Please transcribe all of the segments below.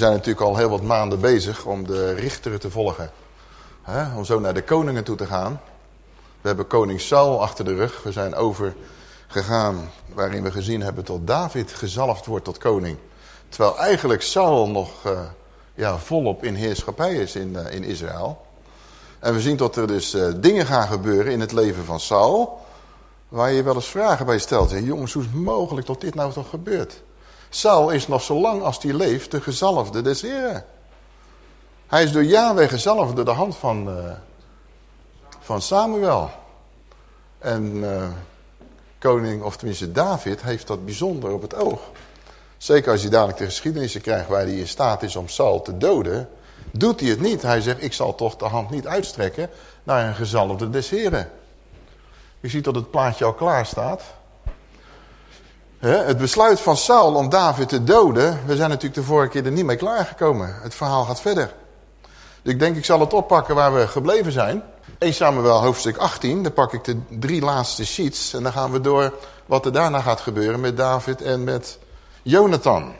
Zijn natuurlijk al heel wat maanden bezig om de richteren te volgen. Om zo naar de koningen toe te gaan. We hebben koning Saul achter de rug. We zijn overgegaan waarin we gezien hebben tot David gezalfd wordt tot koning. Terwijl eigenlijk Saul nog uh, ja, volop in heerschappij is in, uh, in Israël. En we zien dat er dus uh, dingen gaan gebeuren in het leven van Saul... waar je wel eens vragen bij stelt. Jongens, hoe is het mogelijk dat dit nou toch gebeurt? Saul is nog zo lang als hij leeft de gezalfde des Heren. Hij is door Yahweh gezalfd door de hand van, uh, van Samuel. En uh, koning, of tenminste David, heeft dat bijzonder op het oog. Zeker als je dadelijk de geschiedenissen krijgt waar hij in staat is om Saul te doden... doet hij het niet. Hij zegt, ik zal toch de hand niet uitstrekken naar een gezalfde des Heren. Je ziet dat het plaatje al klaar staat. Het besluit van Saul om David te doden, we zijn natuurlijk de vorige keer er niet mee klaargekomen. Het verhaal gaat verder. Ik denk ik zal het oppakken waar we gebleven zijn. 1 Samuel hoofdstuk 18, dan pak ik de drie laatste sheets en dan gaan we door wat er daarna gaat gebeuren met David en met Jonathan.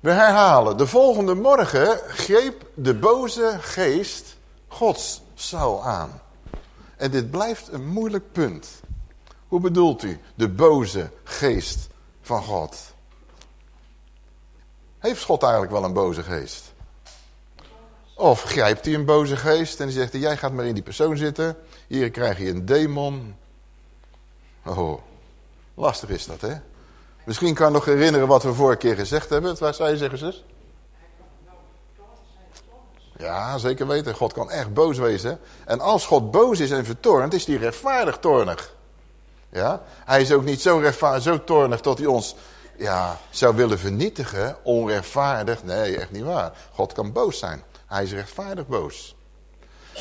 We herhalen, de volgende morgen greep de boze geest Gods Saul aan. En dit blijft een moeilijk punt. Hoe bedoelt u de boze geest van God? Heeft God eigenlijk wel een boze geest? Of grijpt hij een boze geest en die zegt, jij gaat maar in die persoon zitten. Hier krijg je een demon. Oh, lastig is dat, hè? Misschien kan je nog herinneren wat we vorige keer gezegd hebben. Waar je zeggen, zus? Ja, zeker weten. God kan echt boos wezen. En als God boos is en vertoornd, is hij rechtvaardig toornig. Ja? Hij is ook niet zo, rechtvaardig, zo toornig dat hij ons ja, zou willen vernietigen. Onrechtvaardig. Nee, echt niet waar. God kan boos zijn. Hij is rechtvaardig boos.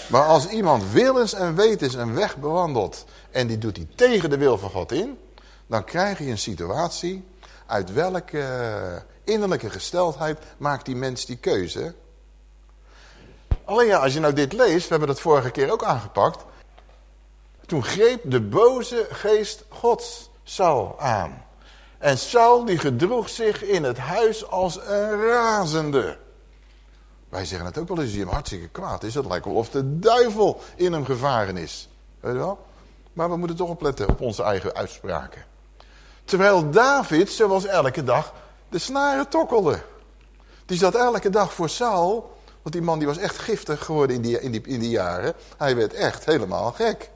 Maar als iemand willens en wetens een weg bewandelt... en die doet hij tegen de wil van God in... dan krijg je een situatie... uit welke innerlijke gesteldheid maakt die mens die keuze... Alleen ja, als je nou dit leest, we hebben dat vorige keer ook aangepakt. Toen greep de boze geest gods Saul aan. En Saul die gedroeg zich in het huis als een razende. Wij zeggen het ook wel eens, hij hem hartstikke kwaad is. Het lijkt wel of de duivel in hem gevaren is. Weet je wel? Maar we moeten toch opletten op onze eigen uitspraken. Terwijl David, zoals elke dag, de snaren tokkelde. Die zat elke dag voor Saul, want die man die was echt giftig geworden in die, in die, in die jaren. Hij werd echt helemaal gek.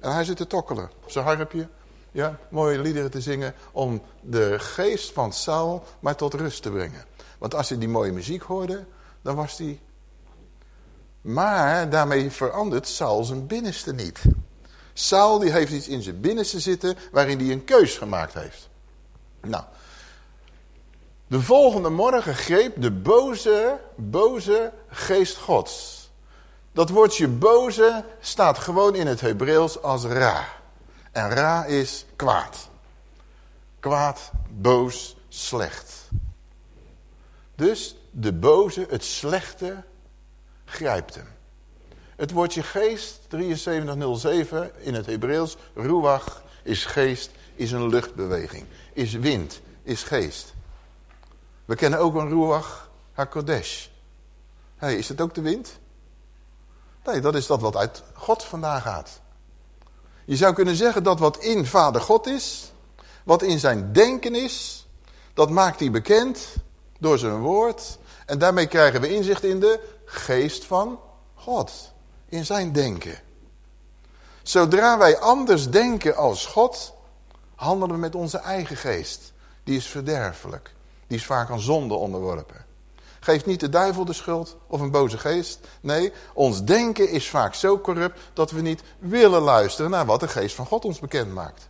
En hij zit te tokkelen op zijn harpje. Ja, mooie liederen te zingen om de geest van Saul maar tot rust te brengen. Want als hij die mooie muziek hoorde, dan was hij... Maar daarmee verandert Saul zijn binnenste niet. Saul die heeft iets in zijn binnenste zitten waarin hij een keus gemaakt heeft. Nou, de volgende morgen greep de boze, boze geest gods dat woordje boze staat gewoon in het Hebreeuws als ra. En ra is kwaad. Kwaad, boos, slecht. Dus de boze, het slechte, grijpt hem. Het woordje geest, 7307 in het Hebreeuws, ruach, is geest, is een luchtbeweging. Is wind, is geest. We kennen ook een ruach hakodesh. Hey, is het ook de wind? Nee, dat is dat wat uit God vandaan gaat. Je zou kunnen zeggen dat wat in Vader God is, wat in zijn denken is, dat maakt hij bekend door zijn woord. En daarmee krijgen we inzicht in de geest van God, in zijn denken. Zodra wij anders denken als God, handelen we met onze eigen geest. Die is verderfelijk. Die is vaak aan zonde onderworpen. Geeft niet de duivel de schuld of een boze geest. Nee, ons denken is vaak zo corrupt dat we niet willen luisteren naar wat de geest van God ons bekend maakt.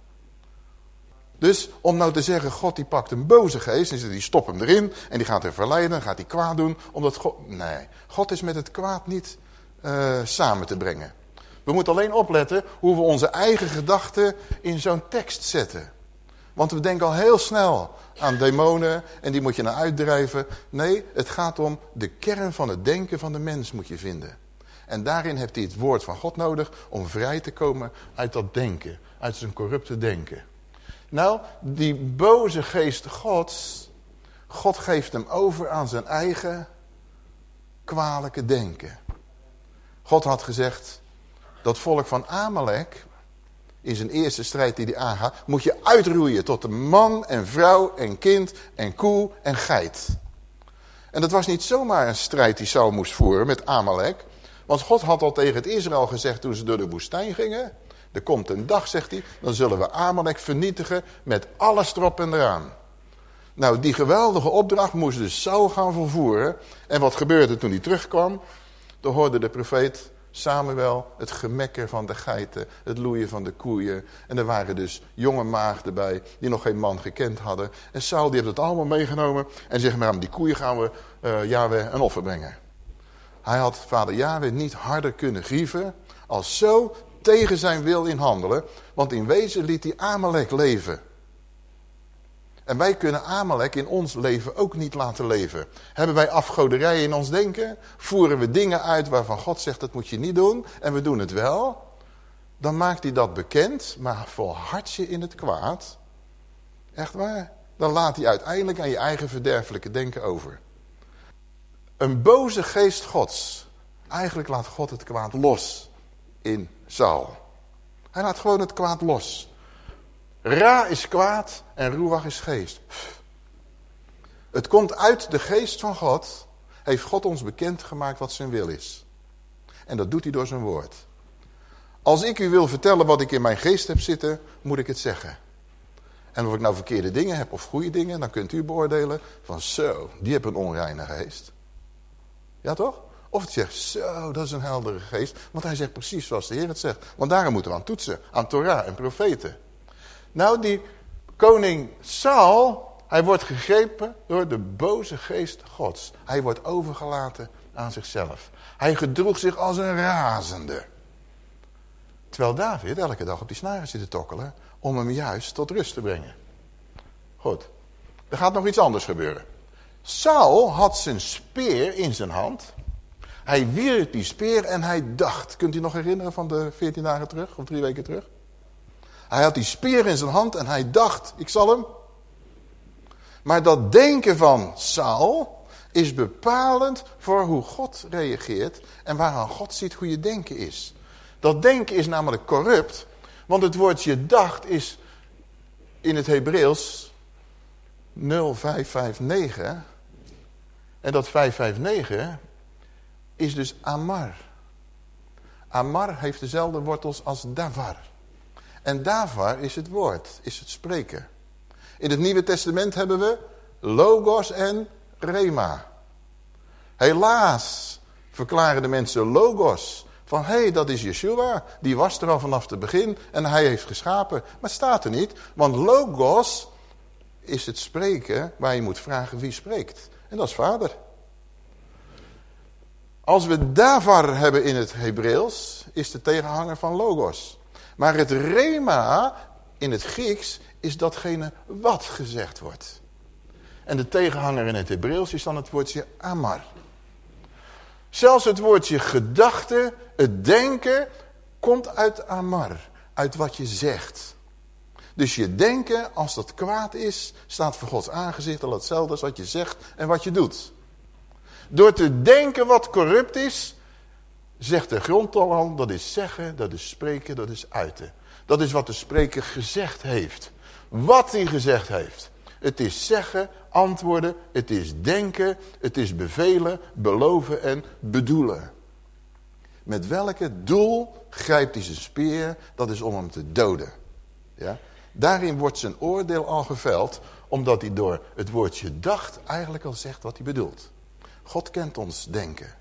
Dus om nou te zeggen, God die pakt een boze geest en die stopt hem erin en die gaat hem verleiden, gaat hij kwaad doen. Omdat God, nee, God is met het kwaad niet uh, samen te brengen. We moeten alleen opletten hoe we onze eigen gedachten in zo'n tekst zetten. Want we denken al heel snel aan demonen en die moet je naar uitdrijven. Nee, het gaat om de kern van het denken van de mens moet je vinden. En daarin heeft hij het woord van God nodig om vrij te komen uit dat denken. Uit zijn corrupte denken. Nou, die boze geest gods God geeft hem over aan zijn eigen kwalijke denken. God had gezegd, dat volk van Amalek, in zijn eerste strijd die hij aangaat, moet je uitroeien tot een man en vrouw en kind en koe en geit. En dat was niet zomaar een strijd die Saul moest voeren met Amalek. Want God had al tegen het Israël gezegd toen ze door de woestijn gingen. Er komt een dag, zegt hij, dan zullen we Amalek vernietigen met alles erop en eraan. Nou, die geweldige opdracht moest dus Saul gaan vervoeren. En wat gebeurde toen hij terugkwam? Dan hoorde de profeet Samuel het gemekker van de geiten, het loeien van de koeien. En er waren dus jonge maagden bij die nog geen man gekend hadden. En Saul die heeft het allemaal meegenomen en zegt maar aan die koeien gaan we uh, een offer brengen. Hij had vader Yahweh niet harder kunnen grieven als zo tegen zijn wil in handelen. Want in wezen liet hij Amalek leven. En wij kunnen Amalek in ons leven ook niet laten leven. Hebben wij afgoderij in ons denken? Voeren we dingen uit waarvan God zegt dat moet je niet doen en we doen het wel? Dan maakt hij dat bekend, maar volhard je in het kwaad. Echt waar? Dan laat hij uiteindelijk aan je eigen verderfelijke denken over. Een boze geest gods. Eigenlijk laat God het kwaad los in Saul. Hij laat gewoon het kwaad los. Ra is kwaad en Ruach is geest. Het komt uit de geest van God. Heeft God ons bekendgemaakt wat zijn wil is. En dat doet hij door zijn woord. Als ik u wil vertellen wat ik in mijn geest heb zitten, moet ik het zeggen. En of ik nou verkeerde dingen heb of goede dingen, dan kunt u beoordelen van zo, die heb een onreine geest. Ja toch? Of het zegt, zo, dat is een heldere geest. Want hij zegt precies zoals de Heer het zegt. Want daarom moeten we aan toetsen, aan Torah en profeten. Nou, die koning Saul, hij wordt gegrepen door de boze geest gods. Hij wordt overgelaten aan zichzelf. Hij gedroeg zich als een razende. Terwijl David elke dag op die snaren zit te tokkelen om hem juist tot rust te brengen. Goed, er gaat nog iets anders gebeuren. Saul had zijn speer in zijn hand. Hij wierp die speer en hij dacht. Kunt u nog herinneren van de 14 dagen terug of drie weken terug? Hij had die speer in zijn hand en hij dacht, ik zal hem. Maar dat denken van Saul is bepalend voor hoe God reageert en waaraan God ziet hoe je denken is. Dat denken is namelijk corrupt, want het woordje dacht is in het Hebreeuws 0559. En dat 559 is dus Amar. Amar heeft dezelfde wortels als Davar. En davar is het woord, is het spreken. In het Nieuwe Testament hebben we logos en rema. Helaas verklaren de mensen logos. Van hé, hey, dat is Yeshua. Die was er al vanaf het begin en hij heeft geschapen. Maar staat er niet. Want logos is het spreken waar je moet vragen wie spreekt. En dat is vader. Als we davar hebben in het Hebreeuws, is de tegenhanger van logos. Maar het rema in het Grieks is datgene wat gezegd wordt. En de tegenhanger in het Hebreeuws is dan het woordje amar. Zelfs het woordje gedachte, het denken, komt uit amar. Uit wat je zegt. Dus je denken, als dat kwaad is, staat voor Gods aangezicht al hetzelfde als wat je zegt en wat je doet. Door te denken wat corrupt is, zegt de grondtal al, dat is zeggen, dat is spreken, dat is uiten. Dat is wat de spreker gezegd heeft. Wat hij gezegd heeft. Het is zeggen, antwoorden, het is denken, het is bevelen, beloven en bedoelen. Met welke doel grijpt hij zijn speer? Dat is om hem te doden. Ja? Daarin wordt zijn oordeel al geveld, omdat hij door het woordje dacht eigenlijk al zegt wat hij bedoelt. God kent ons denken.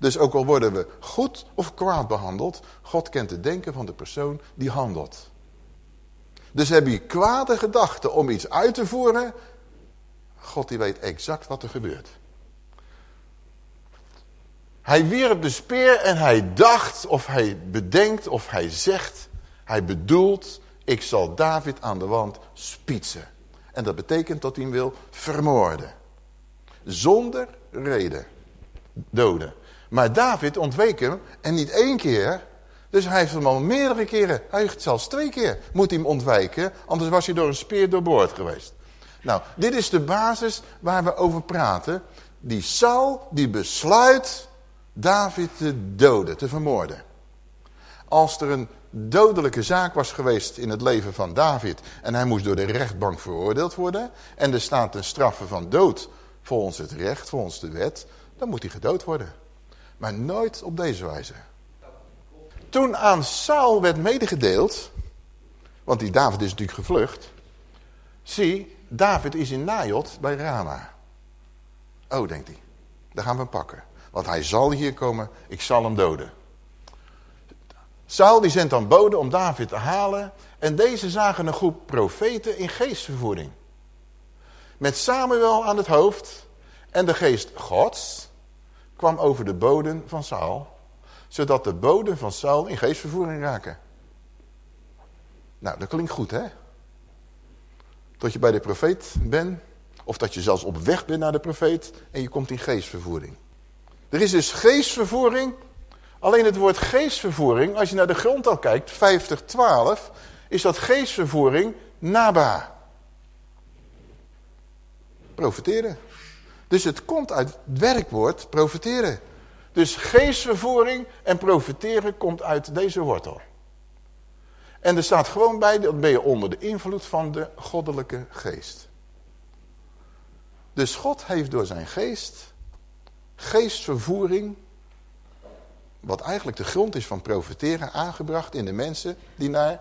Dus ook al worden we goed of kwaad behandeld, God kent het denken van de persoon die handelt. Dus heb je kwade gedachten om iets uit te voeren, God die weet exact wat er gebeurt. Hij wierp de speer en hij dacht of hij bedenkt of hij zegt, hij bedoelt, ik zal David aan de wand spietsen. En dat betekent dat hij hem wil vermoorden. Zonder reden. Doden. Maar David ontweek hem en niet één keer. Dus hij heeft hem al meerdere keren, hij heeft zelfs twee keer, moet hem ontwijken. Anders was hij door een speer doorboord geweest. Nou, dit is de basis waar we over praten. Die Saul, die besluit David te doden, te vermoorden. Als er een dodelijke zaak was geweest in het leven van David... en hij moest door de rechtbank veroordeeld worden... en er staat een straffe van dood volgens het recht, volgens de wet... dan moet hij gedood worden. Maar nooit op deze wijze. Toen aan Saul werd medegedeeld... want die David is natuurlijk gevlucht... zie, David is in Najot bij Rama. Oh, denkt hij, daar gaan we hem pakken. Want hij zal hier komen, ik zal hem doden. Saul die zendt dan bode om David te halen. En deze zagen een groep profeten in geestvervoering. Met Samuel aan het hoofd. En de geest gods kwam over de boden van Saul. Zodat de boden van Saul in geestvervoering raken. Nou, dat klinkt goed hè. Dat je bij de profeet bent. Of dat je zelfs op weg bent naar de profeet. En je komt in geestvervoering. Er is dus geestvervoering Alleen het woord geestvervoering, als je naar de grond al kijkt, 5012, is dat geestvervoering naba. Profiteren. Dus het komt uit het werkwoord profiteren. Dus geestvervoering en profiteren komt uit deze wortel. En er staat gewoon bij, dat ben je onder de invloed van de goddelijke geest. Dus God heeft door zijn geest geestvervoering wat eigenlijk de grond is van profiteren, aangebracht in de mensen die naar,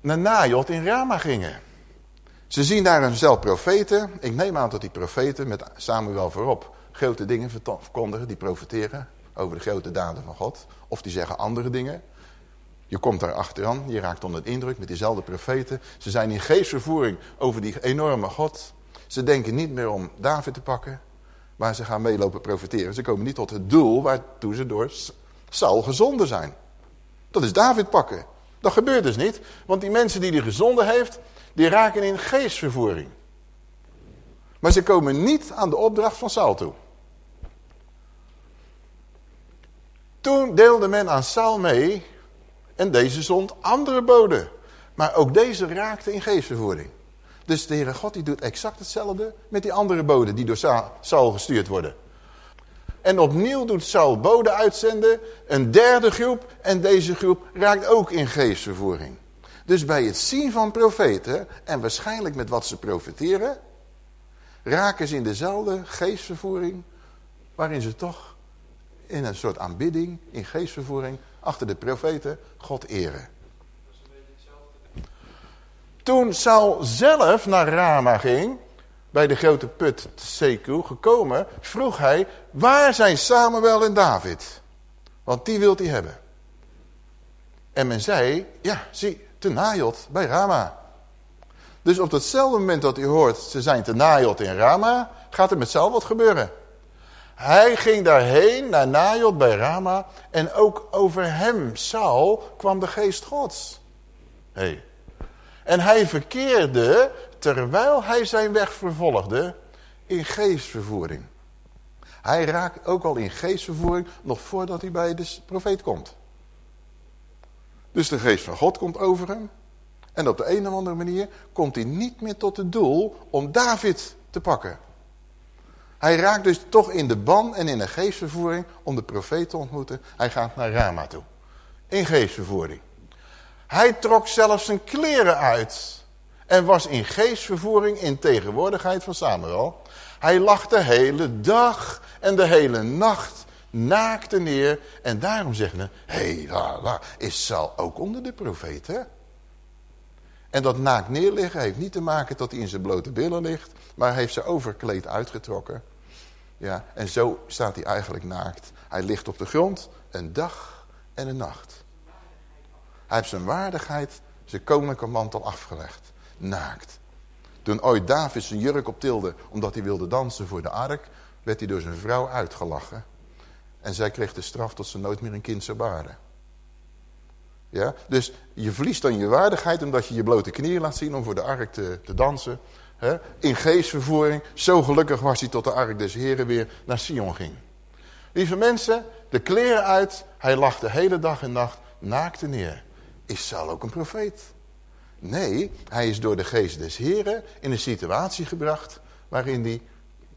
naar Najot in Rama gingen. Ze zien daar een profeten. Ik neem aan dat die profeten met Samuel voorop grote dingen verkondigen, die profiteren over de grote daden van God. Of die zeggen andere dingen. Je komt daar achteraan, je raakt onder de indruk met diezelfde profeten. Ze zijn in geestvervoering over die enorme God. Ze denken niet meer om David te pakken, waar ze gaan meelopen profiteren. Ze komen niet tot het doel waartoe ze door Saul gezonden zijn. Dat is David pakken. Dat gebeurt dus niet, want die mensen die hij gezonden heeft, die raken in geestvervoering. Maar ze komen niet aan de opdracht van Saul toe. Toen deelde men aan Saul mee en deze zond andere boden. Maar ook deze raakte in geestvervoering. Dus de Heere God die doet exact hetzelfde met die andere boden die door Saul gestuurd worden. En opnieuw doet Saul boden uitzenden, een derde groep en deze groep raakt ook in geestvervoering. Dus bij het zien van profeten en waarschijnlijk met wat ze profeteren, raken ze in dezelfde geestvervoering waarin ze toch in een soort aanbidding, in geestvervoering, achter de profeten God eren. Toen Saul zelf naar Rama ging, bij de grote put Seku gekomen, vroeg hij, waar zijn Samuel en David? Want die wilt hij hebben. En men zei, ja, zie, te Najot bij Rama. Dus op hetzelfde moment dat hij hoort, ze zijn te Najot in Rama, gaat er met Saul wat gebeuren. Hij ging daarheen, naar Najot bij Rama, en ook over hem, Saul, kwam de geest gods. hey, en hij verkeerde, terwijl hij zijn weg vervolgde, in geestvervoering. Hij raakt ook al in geestvervoering nog voordat hij bij de profeet komt. Dus de geest van God komt over hem. En op de een of andere manier komt hij niet meer tot het doel om David te pakken. Hij raakt dus toch in de ban en in een geestvervoering om de profeet te ontmoeten. Hij gaat naar Rama toe. In geestvervoering. Hij trok zelfs zijn kleren uit. En was in geestvervoering in tegenwoordigheid van Samuel. Hij lag de hele dag en de hele nacht naakte neer. En daarom zeggen hé, hey, is Saul ook onder de profeten? En dat naakt neerliggen heeft niet te maken dat hij in zijn blote billen ligt. Maar heeft zijn overkleed uitgetrokken. Ja, en zo staat hij eigenlijk naakt. Hij ligt op de grond een dag en een nacht. Hij heeft zijn waardigheid, zijn koninklijke mantel afgelegd. Naakt. Toen ooit David zijn jurk optilde omdat hij wilde dansen voor de ark, werd hij door zijn vrouw uitgelachen. En zij kreeg de straf dat ze nooit meer een kind zou baren. Ja? Dus je verliest dan je waardigheid omdat je je blote knieën laat zien om voor de ark te, dansen. In geestvervoering, zo gelukkig was hij tot de ark des heren weer naar Sion ging. Lieve mensen, de kleren uit, hij lag de hele dag en nacht naakte neer. Is Saul ook een profeet? Nee, hij is door de geest des Heren in een situatie gebracht waarin hij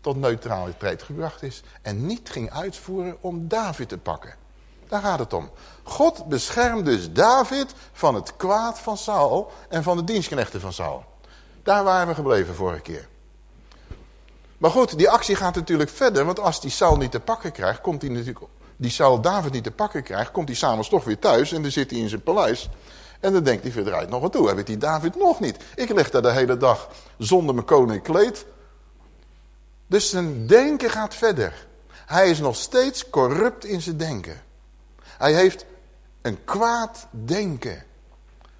tot neutraliteit gebracht is. En niet ging uitvoeren om David te pakken. Daar gaat het om. God beschermt dus David van het kwaad van Saul en van de dienstknechten van Saul. Daar waren we gebleven vorige keer. Maar goed, die actie gaat natuurlijk verder, want als die Saul niet te pakken krijgt, komt hij natuurlijk, die Saul David niet te pakken krijgt, komt hij s'avonds toch weer thuis en dan zit hij in zijn paleis. En dan denkt hij verdraait nog wat toe, heb ik die David nog niet. Ik lig daar de hele dag zonder mijn koning kleed. Dus zijn denken gaat verder. Hij is nog steeds corrupt in zijn denken. Hij heeft een kwaad denken.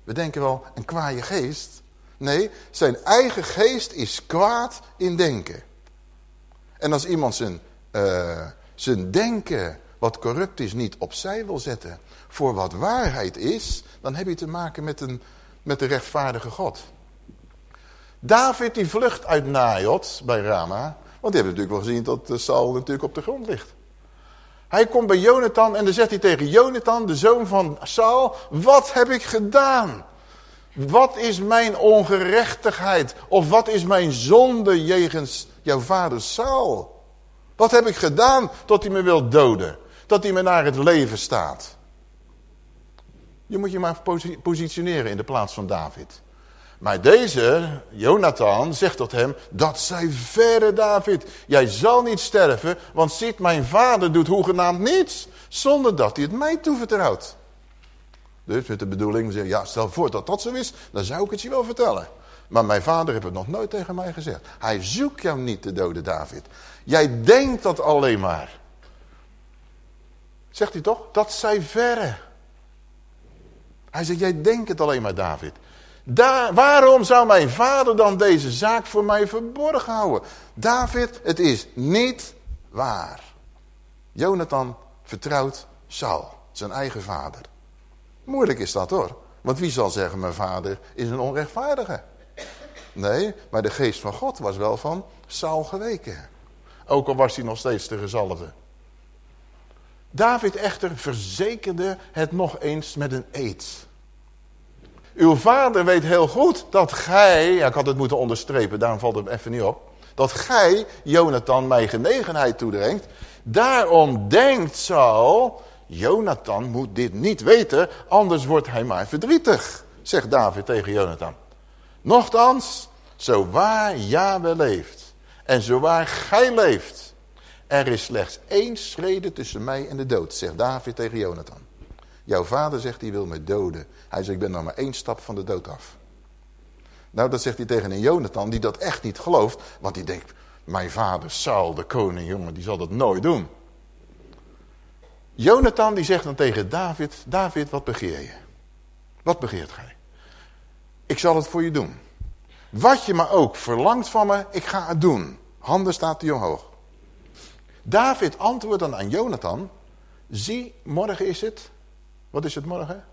We denken wel een kwaaie geest. Nee, zijn eigen geest is kwaad in denken. En als iemand zijn, uh, zijn denken, wat corrupt is, niet opzij wil zetten voor wat waarheid is, dan heb je te maken met, een, met de rechtvaardige God. David die vlucht uit Najot bij Rama, want die hebben natuurlijk wel gezien dat Saul natuurlijk op de grond ligt. Hij komt bij Jonathan en dan zegt hij tegen Jonathan, de zoon van Saul, wat heb ik gedaan? Wat is mijn ongerechtigheid? Of wat is mijn zonde jegens jouw vader Saul? Wat heb ik gedaan tot hij me wil doden? Dat hij me naar het leven staat? Je moet je maar positioneren in de plaats van David. Maar deze, Jonathan, zegt tot hem, dat zij verre David. Jij zal niet sterven, want ziet mijn vader doet hoegenaamd niets, zonder dat hij het mij toevertrouwt. Dus met de bedoeling, ja, stel voor dat dat zo is, dan zou ik het je wel vertellen. Maar mijn vader heeft het nog nooit tegen mij gezegd. Hij zoekt jou niet te doden, David. Jij denkt dat alleen maar. Zegt hij toch? Dat zij verre. Hij zegt, jij denkt het alleen maar, David. Daar, waarom zou mijn vader dan deze zaak voor mij verborgen houden? David, het is niet waar. Jonathan vertrouwt Saul, zijn eigen vader. Moeilijk is dat hoor. Want wie zal zeggen, mijn vader is een onrechtvaardige? Nee, maar de geest van God was wel van Saul geweken. Ook al was hij nog steeds de gezalfde. David echter verzekerde het nog eens met een eed. Uw vader weet heel goed dat gij, ja, ik had het moeten onderstrepen, daarom valt het even niet op. Dat gij, Jonathan, mij genegenheid toebrengt. Daarom denkt Saul, Jonathan moet dit niet weten, anders wordt hij maar verdrietig, zegt David tegen Jonathan. Nochtans, zo waar leeft en zo waar gij leeft, er is slechts één schrede tussen mij en de dood, zegt David tegen Jonathan. Jouw vader zegt, hij wil me doden. Hij zegt, ik ben nog maar één stap van de dood af. Nou, dat zegt hij tegen een Jonathan die dat echt niet gelooft. Want die denkt, mijn vader Saul, de koning, jongen, die zal dat nooit doen. Jonathan die zegt dan tegen David, David, wat begeer je? Wat begeert gij? Ik zal het voor je doen. Wat je maar ook verlangt van me, ik ga het doen. Handen staat hij omhoog. David antwoordt dan aan Jonathan, zie, morgen is het wat is het morgen?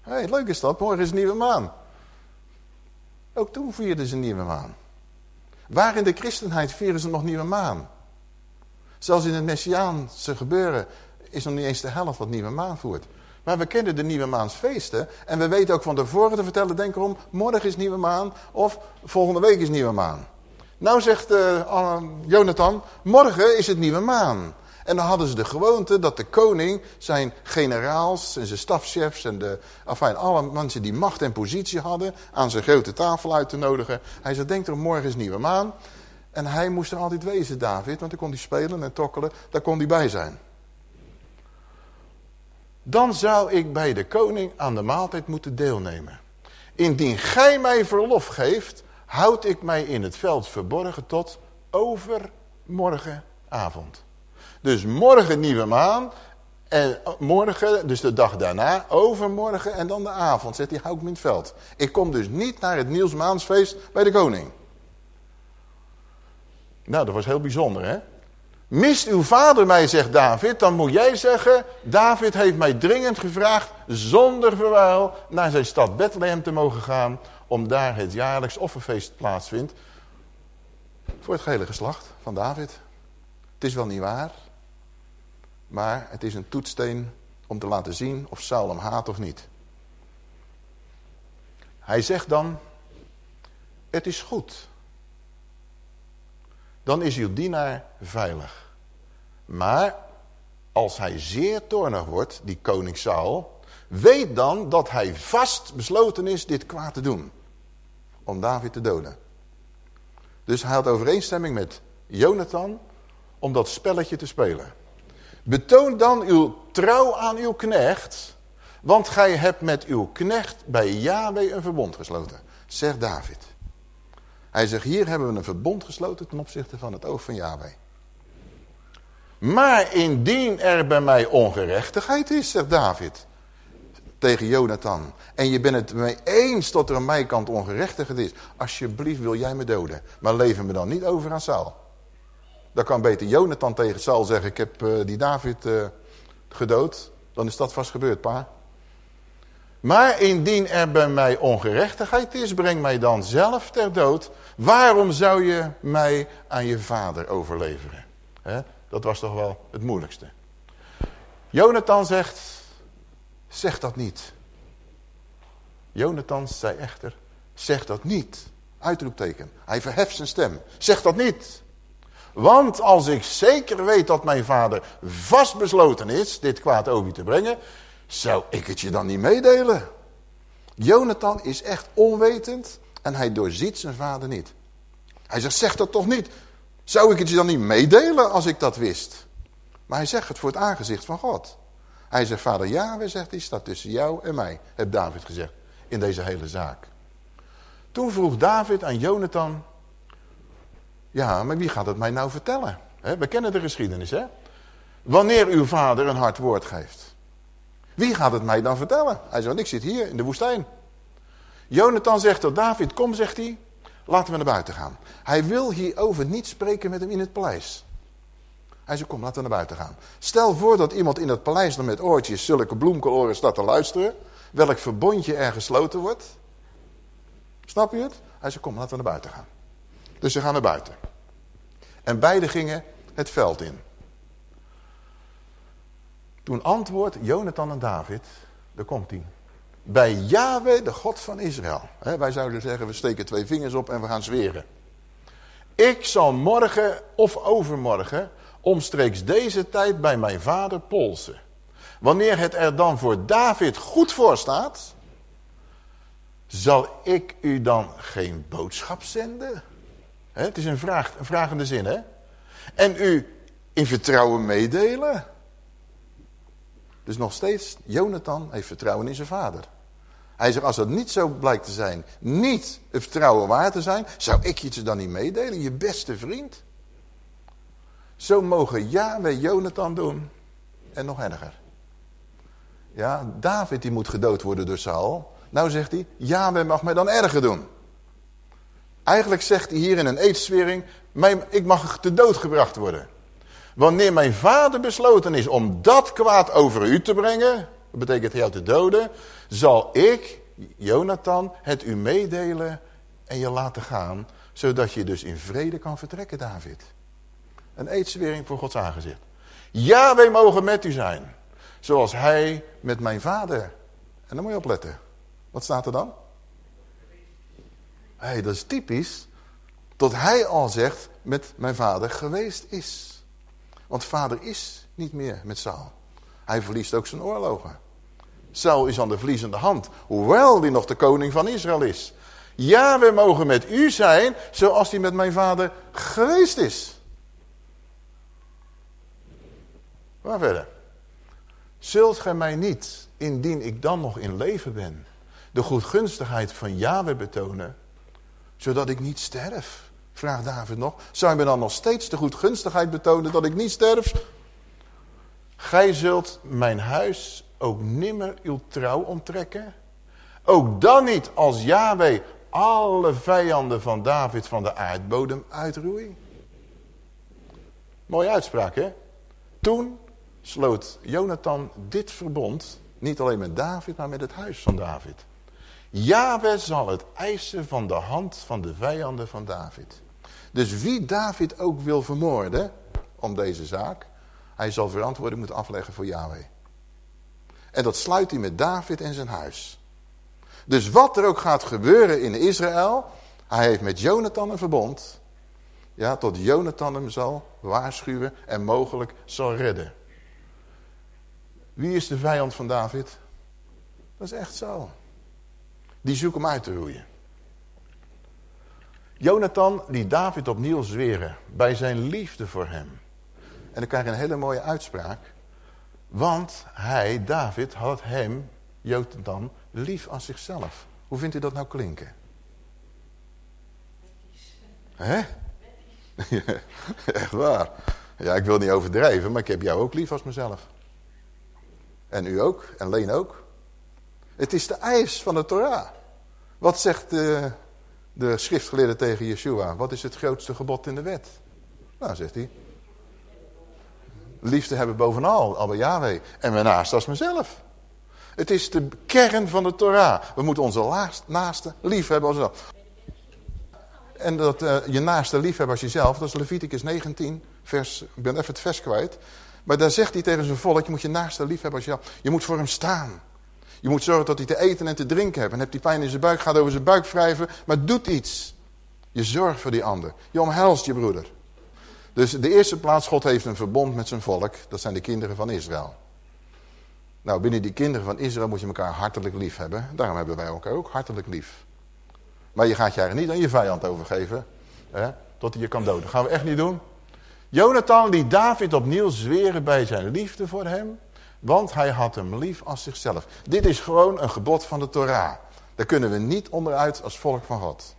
hey, leuk is dat. Morgen is een nieuwe maan. Ook toen vierden ze een nieuwe maan. Waar in de christenheid vieren ze nog nieuwe maan? Zelfs in het Messiaanse gebeuren is nog niet eens de helft wat nieuwe maan voert. Maar we kennen de nieuwe maansfeesten. En we weten ook van tevoren te vertellen, denk erom, morgen is nieuwe maan of volgende week is nieuwe maan. Nou zegt uh, Jonathan, morgen is het nieuwe maan. En dan hadden ze de gewoonte dat de koning zijn generaals en zijn stafchefs en de, enfin, alle mensen die macht en positie hadden aan zijn grote tafel uit te nodigen. Hij zei, denk er morgen is nieuwe maan. En hij moest er altijd wezen, David, want dan kon hij spelen en tokkelen, daar kon hij bij zijn. Dan zou ik bij de koning aan de maaltijd moeten deelnemen. Indien gij mij verlof geeft, houd ik mij in het veld verborgen tot overmorgenavond. Dus morgen nieuwe maan. En morgen, dus de dag daarna, overmorgen en dan de avond, zegt hij, hou ik in het veld. Ik kom dus niet naar het Nielsmaansfeest bij de koning. Nou, dat was heel bijzonder, hè? Mist uw vader mij, zegt David, dan moet jij zeggen... David heeft mij dringend gevraagd zonder verwijl naar zijn stad Bethlehem te mogen gaan... om daar het jaarlijks offerfeest plaatsvindt voor het gehele geslacht van David. Het is wel niet waar, maar het is een toetsteen om te laten zien of Saul hem haat of niet. Hij zegt dan, het is goed. Dan is uw dienaar veilig. Maar als hij zeer toornig wordt, die koning Saul, weet dan dat hij vast besloten is dit kwaad te doen. Om David te doden. Dus hij had overeenstemming met Jonathan om dat spelletje te spelen. Betoon dan uw trouw aan uw knecht, want gij hebt met uw knecht bij Yahweh een verbond gesloten, zegt David. Hij zegt, hier hebben we een verbond gesloten ten opzichte van het oog van Yahweh. Maar indien er bij mij ongerechtigheid is, zegt David tegen Jonathan. En je bent het mee eens dat er aan mijn kant ongerechtigheid is. Alsjeblieft wil jij me doden. Maar leven me dan niet over aan Saul. Dan kan beter Jonathan tegen Saul zeggen, ik heb uh, die David uh, gedood. Dan is dat vast gebeurd, pa. Maar indien er bij mij ongerechtigheid is, breng mij dan zelf ter dood. Waarom zou je mij aan je vader overleveren? Dat was toch wel het moeilijkste. Jonathan zegt, zeg dat niet. Jonathan zei echter, zeg dat niet. Uitroepteken. Hij verheft zijn stem. Zeg dat niet. Want als ik zeker weet dat mijn vader vastbesloten is dit kwaad over te brengen, zou ik het je dan niet meedelen? Jonathan is echt onwetend en hij doorziet zijn vader niet. Hij zegt, zeg dat toch niet. Zou ik het je dan niet meedelen als ik dat wist? Maar hij zegt het voor het aangezicht van God. Hij zegt, vader Yahweh, zegt hij, staat tussen jou en mij, heeft David gezegd, in deze hele zaak. Toen vroeg David aan Jonathan, ja, maar wie gaat het mij nou vertellen? we kennen de geschiedenis, hè? Wanneer uw vader een hard woord geeft. Wie gaat het mij dan vertellen? Hij zegt, ik zit hier in de woestijn. Jonathan zegt tot David, kom, zegt hij, laten we naar buiten gaan. Hij wil hierover niet spreken met hem in het paleis. Hij zegt, kom, laten we naar buiten gaan. Stel voor dat iemand in het paleis dan met oortjes, zulke bloemkeloren staat te luisteren. Welk verbondje er gesloten wordt. Snap je het? Hij zegt, kom, laten we naar buiten gaan. Dus ze gaan naar buiten. En beide gingen het veld in. Toen antwoordt Jonathan en David, daar komt hij. Bij Yahweh, de God van Israël. wij zouden zeggen, we steken twee vingers op en we gaan zweren. Ik zal morgen of overmorgen omstreeks deze tijd bij mijn vader polsen. Wanneer het er dan voor David goed voor staat, zal ik u dan geen boodschap zenden? Het is een, vraag, een vragende zin, hè? En u in vertrouwen meedelen? Dus nog steeds, Jonathan heeft vertrouwen in zijn vader. Hij zegt, als dat niet zo blijkt te zijn, niet het vertrouwen waard te zijn, zou ik je dan niet meedelen, je beste vriend? Zo mogen Yahweh Jonathan doen. En nog erger. Ja, David die moet gedood worden door Saul. Nou zegt hij, Yahweh mag mij dan erger doen. Eigenlijk zegt hij hier in een eedswering, ik mag te dood gebracht worden. Wanneer mijn vader besloten is om dat kwaad over u te brengen, dat betekent jou te doden, zal ik, Jonathan, het u meedelen en je laten gaan, zodat je dus in vrede kan vertrekken, David. Een eedswering voor Gods aangezicht. Ja, wij mogen met u zijn, zoals hij met mijn vader. En dan moet je opletten. Wat staat er dan? Hey, dat is typisch. Tot hij al zegt met mijn vader geweest is. Want vader is niet meer met Saul. Hij verliest ook zijn oorlogen. Saul is aan de verliezende hand. Hoewel hij nog de koning van Israël is. Ja, we mogen met u zijn zoals hij met mijn vader geweest is. Waar verder? Zult gij mij niet, indien ik dan nog in leven ben, de goedgunstigheid van Yahweh betonen, zodat ik niet sterf? Vraagt David nog. Zou je me dan nog steeds de goedgunstigheid betonen dat ik niet sterf? Gij zult mijn huis ook nimmer uw trouw onttrekken. Ook dan niet als Yahweh alle vijanden van David van de aardbodem uitroei. Mooie uitspraak, hè? Toen sloot Jonathan dit verbond, niet alleen met David, maar met het huis van David. Yahweh zal het eisen van de hand van de vijanden van David. Dus wie David ook wil vermoorden om deze zaak, hij zal verantwoording moeten afleggen voor Yahweh. En dat sluit hij met David en zijn huis. Dus wat er ook gaat gebeuren in Israël, hij heeft met Jonathan een verbond. Ja, tot Jonathan hem zal waarschuwen en mogelijk zal redden. Wie is de vijand van David? Dat is echt zo. Die zoekt hem uit te roeien. Jonathan liet David opnieuw zweren bij zijn liefde voor hem. En dan krijg je een hele mooie uitspraak. Want hij, David, had hem, Jonathan, lief als zichzelf. Hoe vindt u dat nou klinken? Hè? echt waar. Ja, ik wil niet overdrijven, maar ik heb jou ook lief als mezelf. En u ook, en Leen ook. Het is de eis van de Torah. Wat zegt de, de schriftgeleerde tegen Yeshua? Wat is het grootste gebod in de wet? Nou, zegt hij. Liefde hebben bovenal, Abba Yahweh. En mijn naast als mezelf. Het is de kern van de Torah. We moeten onze naaste lief hebben als zelf. En dat je naaste lief hebben als jezelf, dat is Leviticus 19, vers, ik ben even het vers kwijt. Maar daar zegt hij tegen zijn volk, je moet je naaste lief hebben als jezelf. Je moet voor hem staan. Je moet zorgen dat hij te eten en te drinken heeft. En hebt hij pijn in zijn buik, gaat over zijn buik wrijven, maar doet iets. Je zorgt voor die ander. Je omhelst je broeder. Dus de eerste plaats, God heeft een verbond met zijn volk. Dat zijn de kinderen van Israël. Nou, binnen die kinderen van Israël moet je elkaar hartelijk lief hebben. Daarom hebben wij elkaar ook hartelijk lief. Maar je gaat je eigenlijk niet aan je vijand overgeven. Hè, tot hij je kan doden. Dat gaan we echt niet doen. Jonathan liet David opnieuw zweren bij zijn liefde voor hem. Want hij had hem lief als zichzelf. Dit is gewoon een gebod van de Torah. Daar kunnen we niet onderuit als volk van God.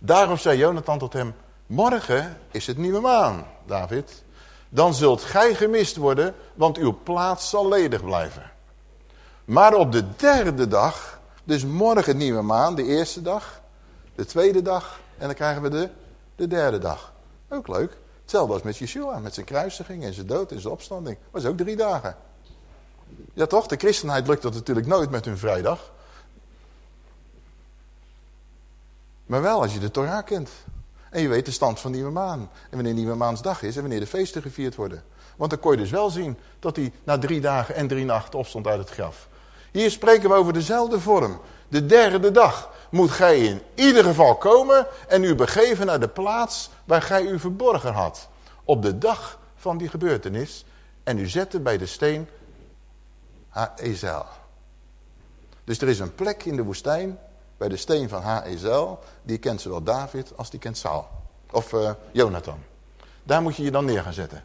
Daarom zei Jonathan tot hem... Morgen is het nieuwe maan, David. Dan zult gij gemist worden, want uw plaats zal ledig blijven. Maar op de derde dag, dus morgen nieuwe maan, de eerste dag, de tweede dag en dan krijgen we de, de derde dag. Ook leuk. Hetzelfde als met Yeshua, met zijn kruisiging en zijn dood en zijn opstanding. Was ook drie dagen. Ja toch, de christenheid lukt dat natuurlijk nooit met hun vrijdag. Maar wel als je de Torah kent. En je weet de stand van Nieuwe Maan. En wanneer Nieuwe Maansdag is en wanneer de feesten gevierd worden. Want dan kon je dus wel zien dat hij na drie dagen en drie nachten opstond uit het graf. Hier spreken we over dezelfde vorm. De derde dag moet gij in ieder geval komen en u begeven naar de plaats waar gij u verborgen had. Op de dag van die gebeurtenis. En u zette bij de steen Haezel. Dus er is een plek in de woestijn bij de steen van Haezel. Die kent zowel David als die kent Saul. Of uh, Jonathan. Daar moet je je dan neer gaan zetten.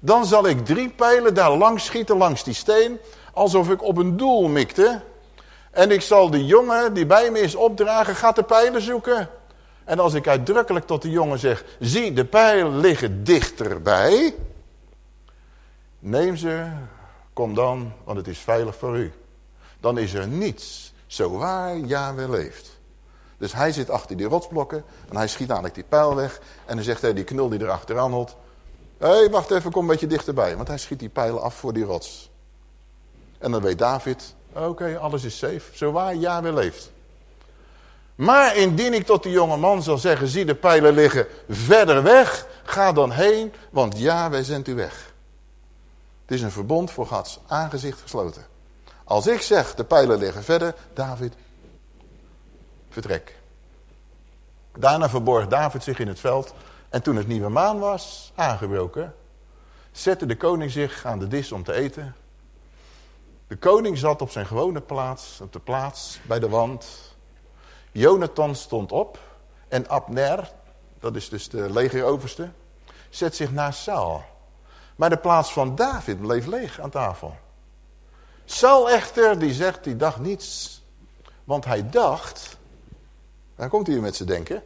Dan zal ik drie pijlen daar langs schieten langs die steen. Alsof ik op een doel mikte. En ik zal de jongen die bij me is opdragen, gaat de pijlen zoeken. En als ik uitdrukkelijk tot de jongen zeg, zie de pijlen liggen dichterbij. Neem ze, kom dan, want het is veilig voor u. Dan is er niets zo waar Yahweh leeft. Dus hij zit achter die rotsblokken en hij schiet eigenlijk die pijl weg. En dan zegt hij, die knul die er achteraan. Hé, hey, wacht even, kom een beetje dichterbij. Want hij schiet die pijlen af voor die rots. En dan weet David, oké, alles is safe. Zo waar Yahweh leeft. Maar indien ik tot die jonge man zal zeggen, zie de pijlen liggen verder weg. Ga dan heen, want Yahweh zendt u weg. Het is een verbond voor Gods aangezicht gesloten. Als ik zeg, de pijlen liggen verder, David, vertrek. Daarna verborg David zich in het veld. En toen het nieuwe maan was, aangebroken, zette de koning zich aan de dis om te eten. De koning zat op zijn gewone plaats, op de plaats bij de wand. Jonathan stond op en Abner, dat is dus de legeroverste, zet zich naast Saul. Maar de plaats van David bleef leeg aan tafel. Saul echter, die zegt, die dacht niets. Want hij dacht, daar komt hij met zijn denken.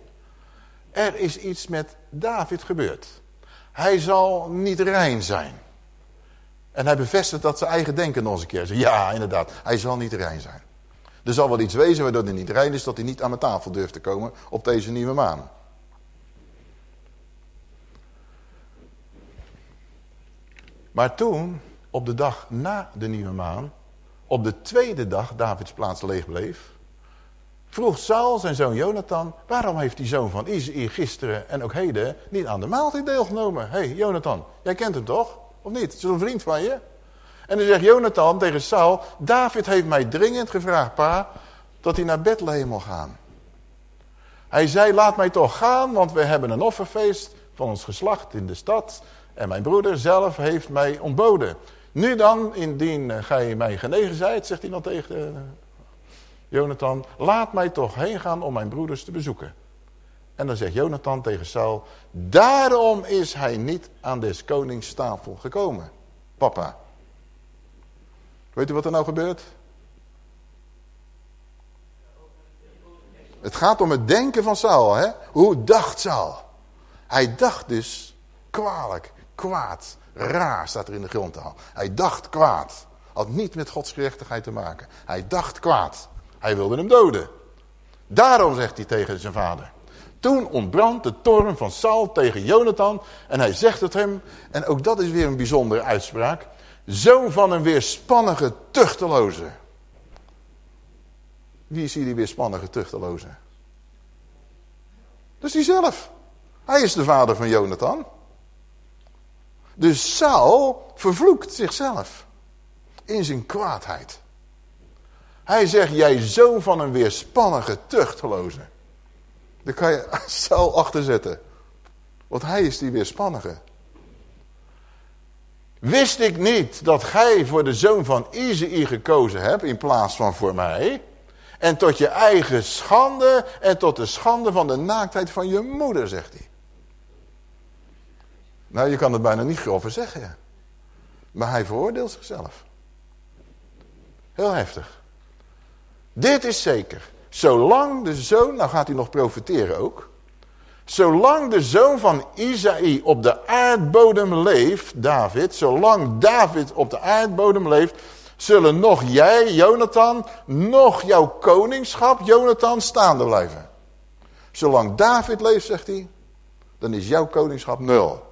Er is iets met David gebeurd. Hij zal niet rein zijn. En hij bevestigt dat zijn eigen denken nog eens een keer. Ja, inderdaad, hij zal niet rein zijn. Er zal wel iets wezen waardoor hij niet rein is, dat hij niet aan mijn tafel durft te komen op deze nieuwe maan. Maar toen, op de dag na de nieuwe maan, op de tweede dag Davids plaats leeg bleef, vroeg Saul zijn zoon Jonathan, waarom heeft die zoon van Isaïe gisteren en ook heden niet aan de maaltijd deelgenomen? Hé hey, Jonathan, jij kent hem toch? Of niet? Het is een vriend van je. En dan zegt Jonathan tegen Saul, David heeft mij dringend gevraagd, pa, dat hij naar Bethlehem mag gaan. Hij zei, laat mij toch gaan, want we hebben een offerfeest van ons geslacht in de stad. En mijn broeder zelf heeft mij ontboden. Nu dan, indien gij mij genegen zijt, zegt hij dan tegen uh, Jonathan, laat mij toch heen gaan om mijn broeders te bezoeken. En dan zegt Jonathan tegen Saul, daarom is hij niet aan des konings tafel gekomen. Papa. Weet u wat er nou gebeurt? Het gaat om het denken van Saul. Hè? Hoe dacht Saul? Hij dacht dus kwalijk, kwaad, raar staat er in de grondtaal. Hij dacht kwaad. Had niet met Gods gerechtigheid te maken. Hij dacht kwaad. Hij wilde hem doden. Daarom zegt hij tegen zijn vader. Toen ontbrandt de toorn van Saul tegen Jonathan. En hij zegt het hem. En ook dat is weer een bijzondere uitspraak. Zoon van een weerspannige tuchteloze. Wie is hier die weerspannige tuchteloze? Dat is hij zelf. Hij is de vader van Jonathan. Dus Saul vervloekt zichzelf. In zijn kwaadheid. Hij zegt, jij zoon van een weerspannige tuchteloze. Daar kan je Saul achter zetten. Want hij is die weerspannige. Wist ik niet dat gij voor de zoon van Izei gekozen hebt in plaats van voor mij? En tot je eigen schande en tot de schande van de naaktheid van je moeder, zegt hij. Nou, je kan het bijna niet grover zeggen. Maar hij veroordeelt zichzelf. Heel heftig. Dit is zeker. Zolang de zoon, nou gaat hij nog profiteren ook. Zolang de zoon van Isaï op de aardbodem leeft, David, zolang David op de aardbodem leeft, zullen nog jij, Jonathan, nog jouw koningschap, Jonathan, staande blijven. Zolang David leeft, zegt hij, dan is jouw koningschap nul.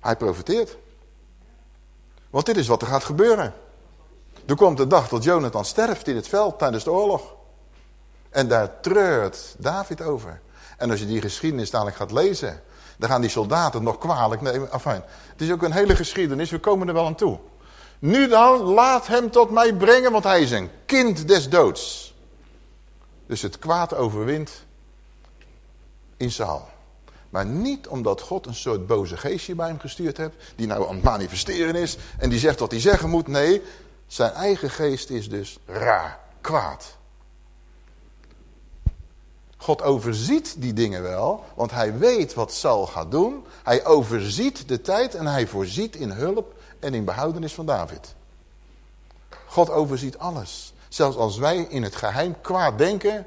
Hij profiteert. Want dit is wat er gaat gebeuren. Er komt de dag dat Jonathan sterft in het veld tijdens de oorlog. En daar treurt David over. En als je die geschiedenis dadelijk gaat lezen... dan gaan die soldaten nog kwalijk nemen. Het is ook een hele geschiedenis, we komen er wel aan toe. Nu dan, laat hem tot mij brengen, want hij is een kind des doods. Dus het kwaad overwint in Saal. Maar niet omdat God een soort boze geestje bij hem gestuurd heeft... die nou aan het manifesteren is en die zegt wat hij zeggen moet. Nee, zijn eigen geest is dus raar, kwaad. God overziet die dingen wel, want hij weet wat Saul gaat doen. Hij overziet de tijd en hij voorziet in hulp en in behoudenis van David. God overziet alles. Zelfs als wij in het geheim kwaad denken,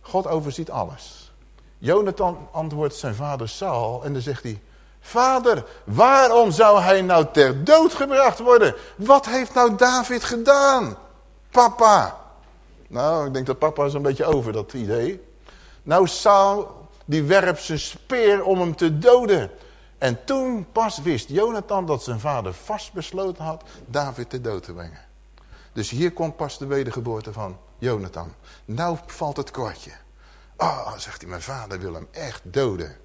God overziet alles. Jonathan antwoordt zijn vader Saul en dan zegt hij... Vader, waarom zou hij nou ter dood gebracht worden? Wat heeft nou David gedaan? Papa. Nou, ik denk dat papa is een beetje over dat idee. Nou, Saul, die werpt zijn speer om hem te doden. En toen pas wist Jonathan dat zijn vader vastbesloten had David te dood te brengen. Dus hier komt pas de wedergeboorte van Jonathan. Nou valt het kwartje. Ah, oh, zegt hij, mijn vader wil hem echt doden.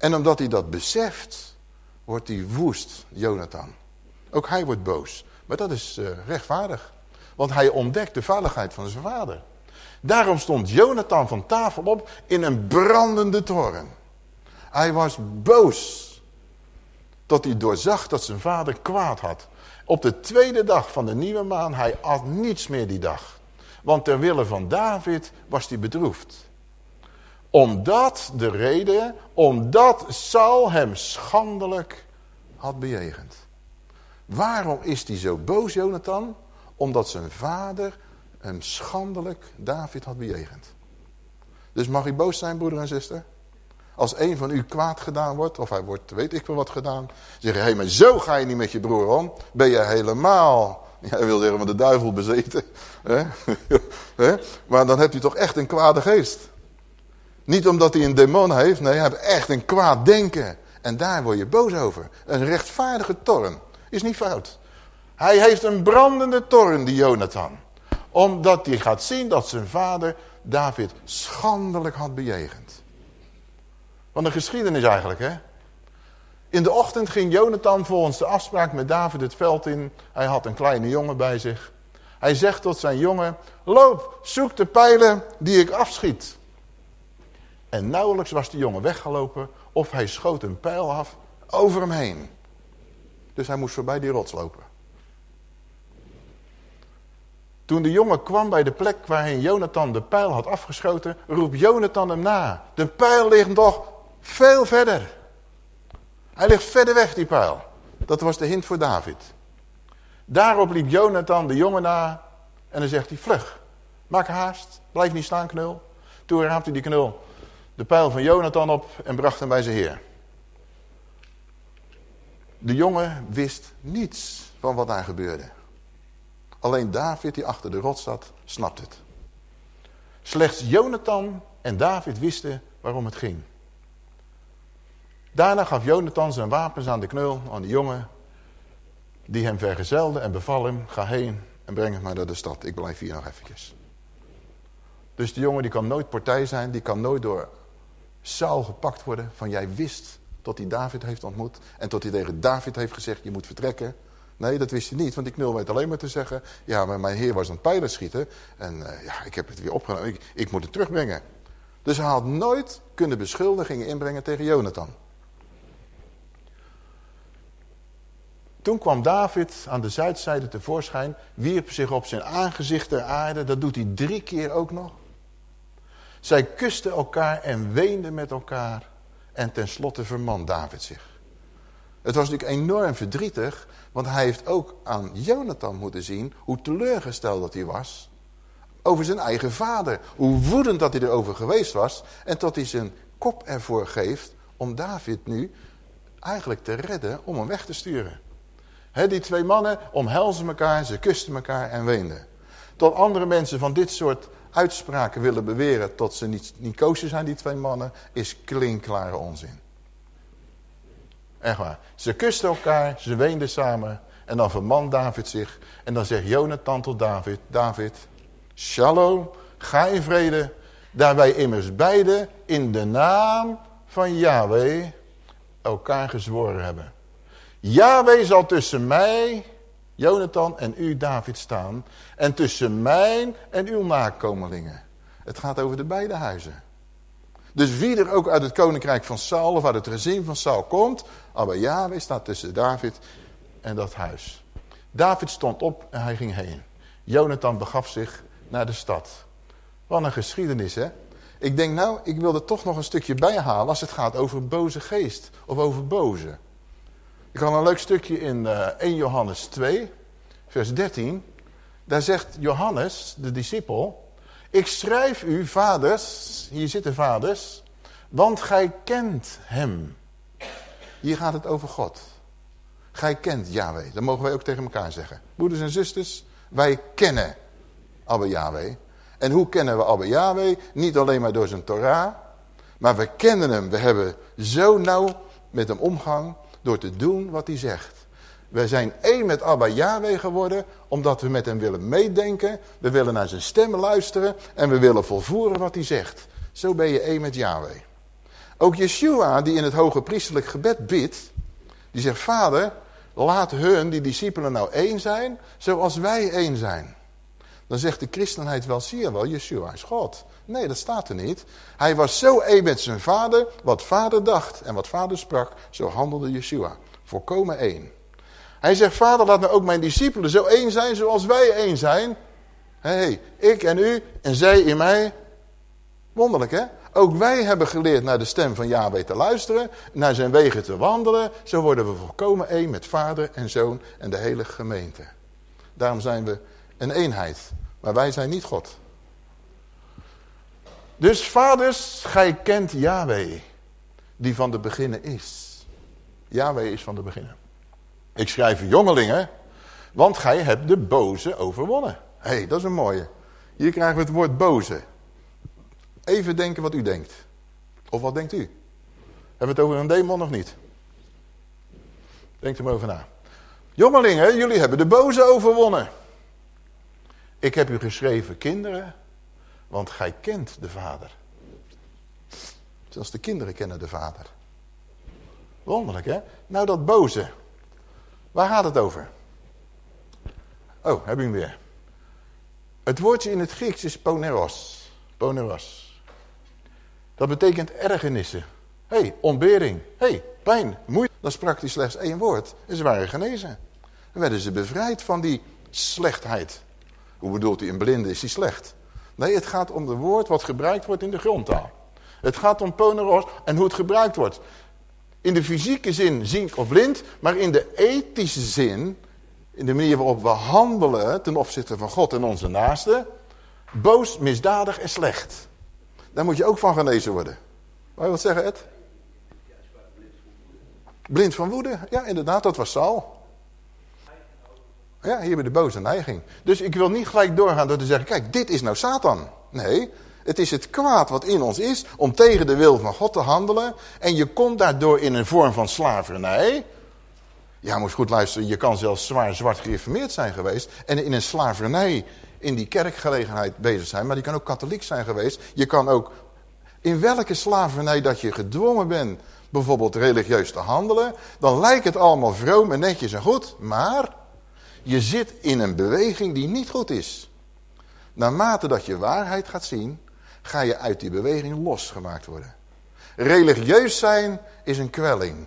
En omdat hij dat beseft, wordt hij woest, Jonathan. Ook hij wordt boos. Maar dat is uh, rechtvaardig. Want hij ontdekt de veiligheid van zijn vader. Daarom stond Jonathan van tafel op in een brandende toren. Hij was boos. Tot hij doorzag dat zijn vader kwaad had. Op de tweede dag van de nieuwe maan, hij at niets meer die dag. Want ter wille van David was hij bedroefd. Omdat de reden, omdat Saul hem schandelijk had bejegend. Waarom is hij zo boos, Jonathan? Omdat zijn vader hem schandelijk David had bejegend. Dus mag hij boos zijn, broeder en zuster? Als een van u kwaad gedaan wordt, of hij wordt weet ik wel wat gedaan. Zeg je, hé, hey, maar zo ga je niet met je broer om. Ben je helemaal, jij wil zeggen, van de duivel bezeten. maar dan hebt u toch echt een kwade geest. Niet omdat hij een demon heeft, nee, hij heeft echt een kwaad denken. En daar word je boos over. Een rechtvaardige toren. Is niet fout. Hij heeft een brandende toren, die Jonathan. Omdat hij gaat zien dat zijn vader David schandelijk had bejegend. Van de geschiedenis eigenlijk, hè. In de ochtend ging Jonathan volgens de afspraak met David het veld in. Hij had een kleine jongen bij zich. Hij zegt tot zijn jongen, loop, zoek de pijlen die ik afschiet. En nauwelijks was de jongen weggelopen of hij schoot een pijl af over hem heen. Dus hij moest voorbij die rots lopen. Toen de jongen kwam bij de plek waarheen Jonathan de pijl had afgeschoten, roept Jonathan hem na. De pijl ligt nog veel verder. Hij ligt verder weg, die pijl. Dat was de hint voor David. Daarop liep Jonathan de jongen na en dan zegt hij, vlug, maak haast, blijf niet staan knul. Toen raapte die knul de pijl van Jonathan op en bracht hem bij zijn heer. De jongen wist niets van wat daar gebeurde. Alleen David, die achter de rots zat, snapt het. Slechts Jonathan en David wisten waarom het ging. Daarna gaf Jonathan zijn wapens aan de knul, aan de jongen, die hem vergezelde en beval hem, ga heen en breng het maar naar de stad. Ik blijf hier nog eventjes. Dus de jongen die kan nooit partij zijn, die kan nooit door Saul gepakt worden van jij wist tot hij David heeft ontmoet en tot hij tegen David heeft gezegd je moet vertrekken. Nee, dat wist hij niet, want die knul weet alleen maar te zeggen... ja, maar mijn heer was aan het pijlen schieten en uh, ja, ik heb het weer opgenomen, ik, ik moet het terugbrengen. Dus hij had nooit kunnen beschuldigingen inbrengen tegen Jonathan. Toen kwam David aan de zuidzijde tevoorschijn, wierp zich op zijn aangezicht ter aarde. Dat doet hij drie keer ook nog. Zij kusten elkaar en weenden met elkaar. En tenslotte vermand David zich. Het was natuurlijk enorm verdrietig, want hij heeft ook aan Jonathan moeten zien hoe teleurgesteld dat hij was over zijn eigen vader. Hoe woedend dat hij erover geweest was en tot hij zijn kop ervoor geeft om David nu eigenlijk te redden om hem weg te sturen. die twee mannen omhelzen elkaar, ze kusten elkaar en weenden. Tot andere mensen van dit soort uitspraken willen beweren tot ze niet, niet koosje zijn, die twee mannen, is klinkklare onzin. Echt waar. Ze kusten elkaar, ze weenden samen en dan vermant David zich. En dan zegt Jonathan tot David, David, shalom, ga in vrede. Daarbij immers beide in de naam van Yahweh elkaar gezworen hebben. Yahweh zal tussen mij Jonathan en u David staan. En tussen mijn en uw nakomelingen. Het gaat over de beide huizen. Dus wie er ook uit het koninkrijk van Saul of uit het gezin van Saul komt. Aber Yahweh staat tussen David en dat huis. David stond op en hij ging heen. Jonathan begaf zich naar de stad. Wat een geschiedenis hè. Ik denk nou, ik wil er toch nog een stukje bij halen als het gaat over boze geest of over boze. Ik had een leuk stukje in uh, eh, 1 Johannes 2, vers 13. Daar zegt Johannes, de discipel... Ik schrijf u, vaders, hier zitten vaders... want gij kent hem. Hier gaat het over God. Gij kent Yahweh. Dat mogen wij ook tegen elkaar zeggen. Broeders en zusters, wij kennen Abba Yahweh. En hoe kennen we Abba Yahweh? Niet alleen maar door zijn Torah... maar we kennen hem. We hebben zo nauw met hem omgang door te doen wat hij zegt. We zijn één met Abba Yahweh geworden, omdat we met hem willen meedenken. We willen naar zijn stem luisteren en we willen volvoeren wat hij zegt. Zo ben je één met Yahweh. Ook Yeshua, die in het hoge priesterlijk gebed bidt, die zegt, vader, laat hun, die discipelen nou één zijn, zoals wij één zijn. Dan zegt de christenheid wel, zie je wel, Yeshua is God. Nee, dat staat er niet. Hij was zo één met zijn vader, wat vader dacht en wat vader sprak, zo handelde Yeshua. Volkomen één. Hij zegt, vader laat nou ook mijn discipelen zo één zijn zoals wij één zijn. Hé, hey, ik en u en zij in mij. Wonderlijk hè? Ook wij hebben geleerd naar de stem van Yahweh te luisteren, naar zijn wegen te wandelen. Zo worden we volkomen één met vader en zoon en de hele gemeente. Daarom zijn we een eenheid. Maar wij zijn niet God. Dus vaders, gij kent Yahweh, die van de beginnen is. Yahweh is van de beginnen. Ik schrijf jongelingen, want gij hebt de boze overwonnen. Hé, hey, dat is een mooie. Hier krijgen we het woord boze. Even denken wat u denkt. Of wat denkt u? Hebben we het over een demon of niet? Denkt er maar over na. Jongelingen, jullie hebben de boze overwonnen. Ik heb u geschreven, kinderen, want gij kent de vader. Zelfs de kinderen kennen de vader. Wonderlijk, hè? Nou, dat boze. Waar gaat het over? Oh, heb ik hem weer. Het woordje in het Grieks is poneros. Poneros. Dat betekent ergernissen. Hé, hey, ontbering. Hé, hey, pijn, moeite. Dan sprak hij slechts één woord en ze waren genezen. Dan werden ze bevrijd van die slechtheid. Hoe bedoelt hij, in blinde is hij slecht? Nee, het gaat om het woord wat gebruikt wordt in de grondtaal. Het gaat om poneros en hoe het gebruikt wordt. In de fysieke zin ziek of blind, maar in de ethische zin, in de manier waarop we handelen ten opzichte van God en onze naasten, boos, misdadig en slecht. Daar moet je ook van genezen worden. Wou je wat zeggen, Ed? Blind van woede, ja inderdaad, dat was Saul. Ja, hier bij de boze neiging. Dus ik wil niet gelijk doorgaan door te zeggen, kijk, dit is nou Satan. Nee, het is het kwaad wat in ons is om tegen de wil van God te handelen. En je komt daardoor in een vorm van slavernij. Ja, moet goed luisteren, je kan zelfs zwaar zwart gereformeerd zijn geweest. En in een slavernij in die kerkgelegenheid bezig zijn. Maar die kan ook katholiek zijn geweest. Je kan ook in welke slavernij dat je gedwongen bent bijvoorbeeld religieus te handelen. Dan lijkt het allemaal vroom en netjes en goed. Maar je zit in een beweging die niet goed is. Naarmate dat je waarheid gaat zien, ga je uit die beweging losgemaakt worden. Religieus zijn is een kwelling.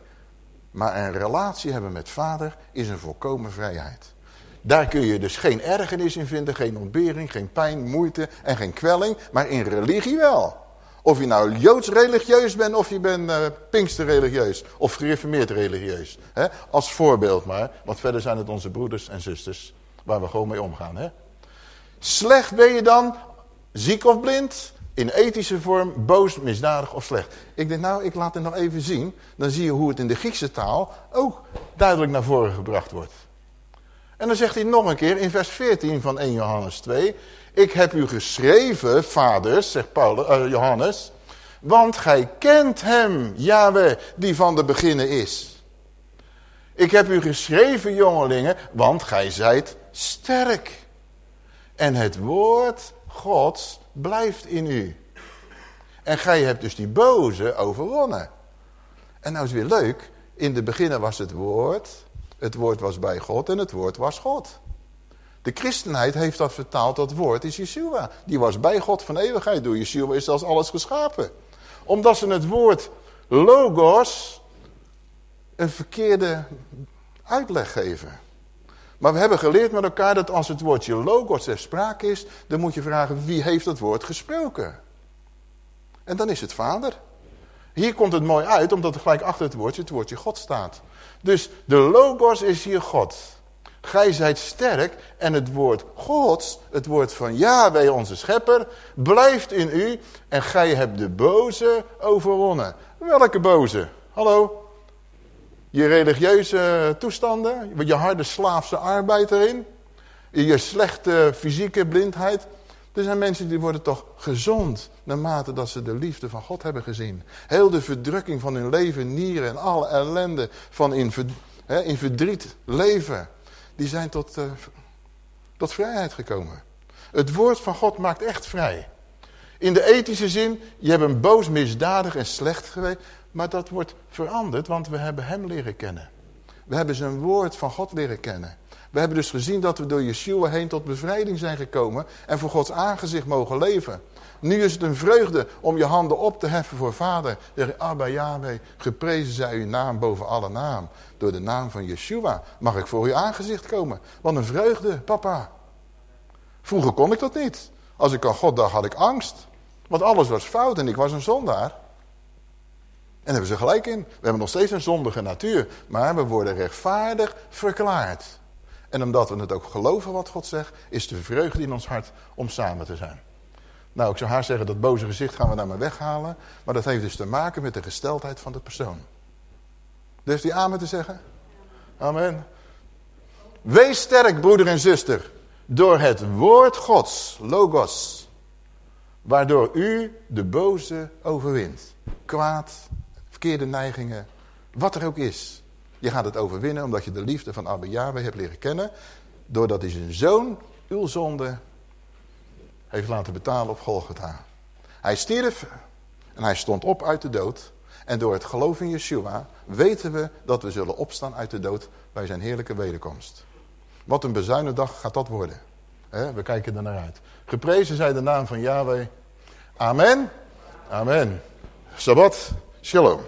Maar een relatie hebben met vader is een volkomen vrijheid. Daar kun je dus geen ergernis in vinden, geen ontbering, geen pijn, moeite en geen kwelling. Maar in religie wel. Of je nou Joods religieus bent of je bent uh, Pinkster religieus of gereformeerd religieus. Hè? Als voorbeeld maar, want verder zijn het onze broeders en zusters waar we gewoon mee omgaan. Hè? Slecht ben je dan, ziek of blind, in ethische vorm, boos, misdadig of slecht. Ik denk nou, ik laat het nog even zien. Dan zie je hoe het in de Griekse taal ook duidelijk naar voren gebracht wordt. En dan zegt hij nog een keer in vers 14 van 1 Johannes 2. Ik heb u geschreven, vaders, zegt Paulus, uh, Johannes, want gij kent hem, Yahweh, die van de beginnen is. Ik heb u geschreven, jongelingen, want gij zijt sterk. En het woord Gods blijft in u. En gij hebt dus die boze overwonnen. En nou is weer leuk, in de beginnen was het woord, het woord was bij God en het woord was God. De christenheid heeft dat vertaald, dat woord is Yeshua. Die was bij God van eeuwigheid. Door Yeshua is zelfs alles geschapen. Omdat ze het woord logos een verkeerde uitleg geven. Maar we hebben geleerd met elkaar dat als het woordje logos ter sprake is... dan moet je vragen wie heeft het woord gesproken. En dan is het vader. Hier komt het mooi uit, omdat er gelijk achter het woordje het woordje God staat. Dus de logos is hier God. Gij zijt sterk en het woord Gods, het woord van Yahweh onze schepper, blijft in u en gij hebt de boze overwonnen. Welke boze? Hallo? Je religieuze toestanden, je harde slaafse arbeid erin, je slechte fysieke blindheid. Er zijn mensen die worden toch gezond naarmate dat ze de liefde van God hebben gezien. Heel de verdrukking van hun leven, nieren en alle ellende van in, in verdriet leven die zijn tot, uh, tot vrijheid gekomen. Het woord van God maakt echt vrij. In de ethische zin, je hebt een boos, misdadig en slecht geweest. Maar dat wordt veranderd, want we hebben hem leren kennen. We hebben zijn woord van God leren kennen. We hebben dus gezien dat we door Yeshua heen tot bevrijding zijn gekomen. En voor Gods aangezicht mogen leven. Nu is het een vreugde om je handen op te heffen voor vader. Zeg, Abba Yahweh, geprezen zij uw naam boven alle naam. Door de naam van Yeshua mag ik voor uw aangezicht komen. Wat een vreugde, papa. Vroeger kon ik dat niet. Als ik aan God dacht, had ik angst. Want alles was fout en ik was een zondaar. En hebben ze gelijk in. We hebben nog steeds een zondige natuur. Maar we worden rechtvaardig verklaard. En omdat we het ook geloven wat God zegt, is de vreugde in ons hart om samen te zijn. Nou, ik zou haar zeggen, dat boze gezicht gaan we daar maar weghalen. Maar dat heeft dus te maken met de gesteldheid van de persoon. Durft die amen te zeggen? Amen. Wees sterk, broeder en zuster, door het woord Gods, logos, waardoor u de boze overwint. Kwaad, verkeerde neigingen, wat er ook is. Je gaat het overwinnen omdat je de liefde van Abba Yahweh hebt leren kennen, doordat hij zijn zoon, uw zonde, heeft laten betalen op Golgotha. Hij stierf en hij stond op uit de dood. En door het geloof in Yeshua weten we dat we zullen opstaan uit de dood bij zijn heerlijke wederkomst. Wat een bezuinendag gaat dat worden. we kijken er naar uit. Geprezen zij de naam van Yahweh. Amen. Amen. Sabbat. Shalom.